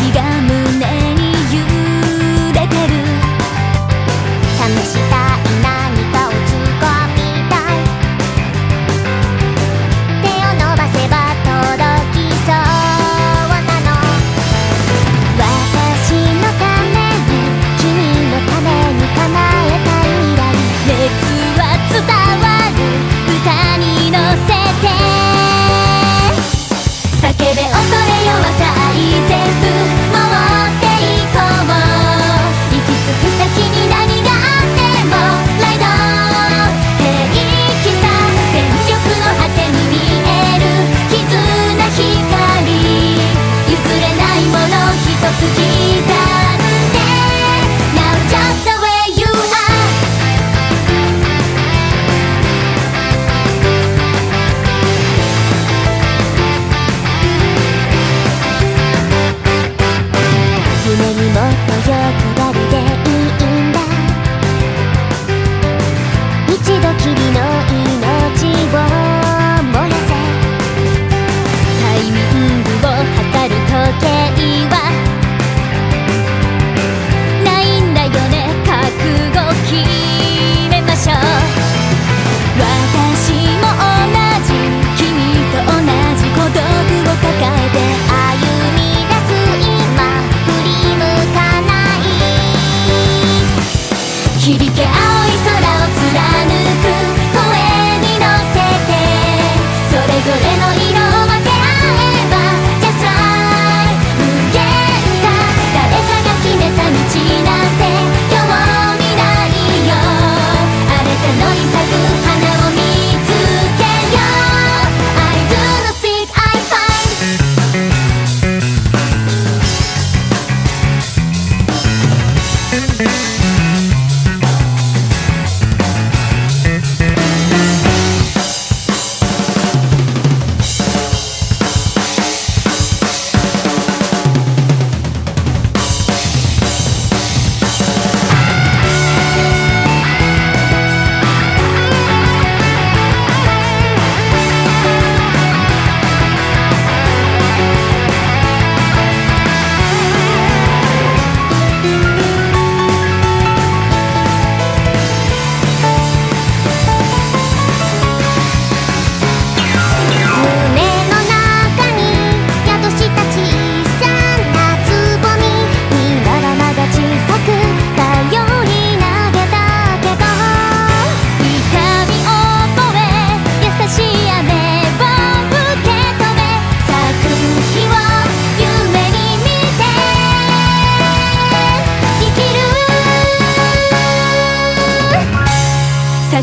ひがむ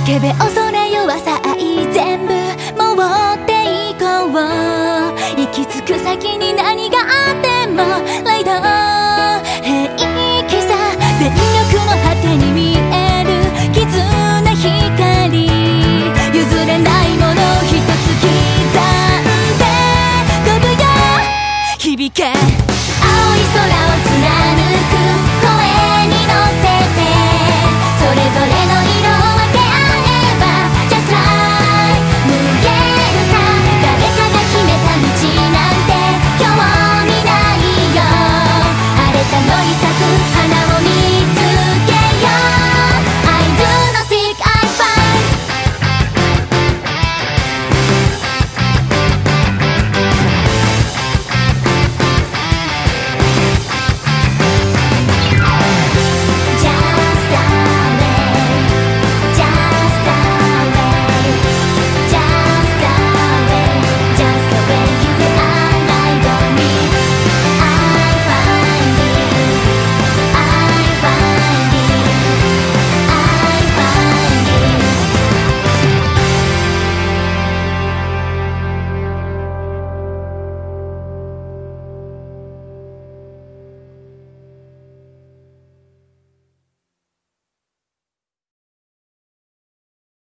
叫べ恐れ弱さ愛全部持っていこう。行き着く先に何があってもライド平気さ。全力の果てに見える絆光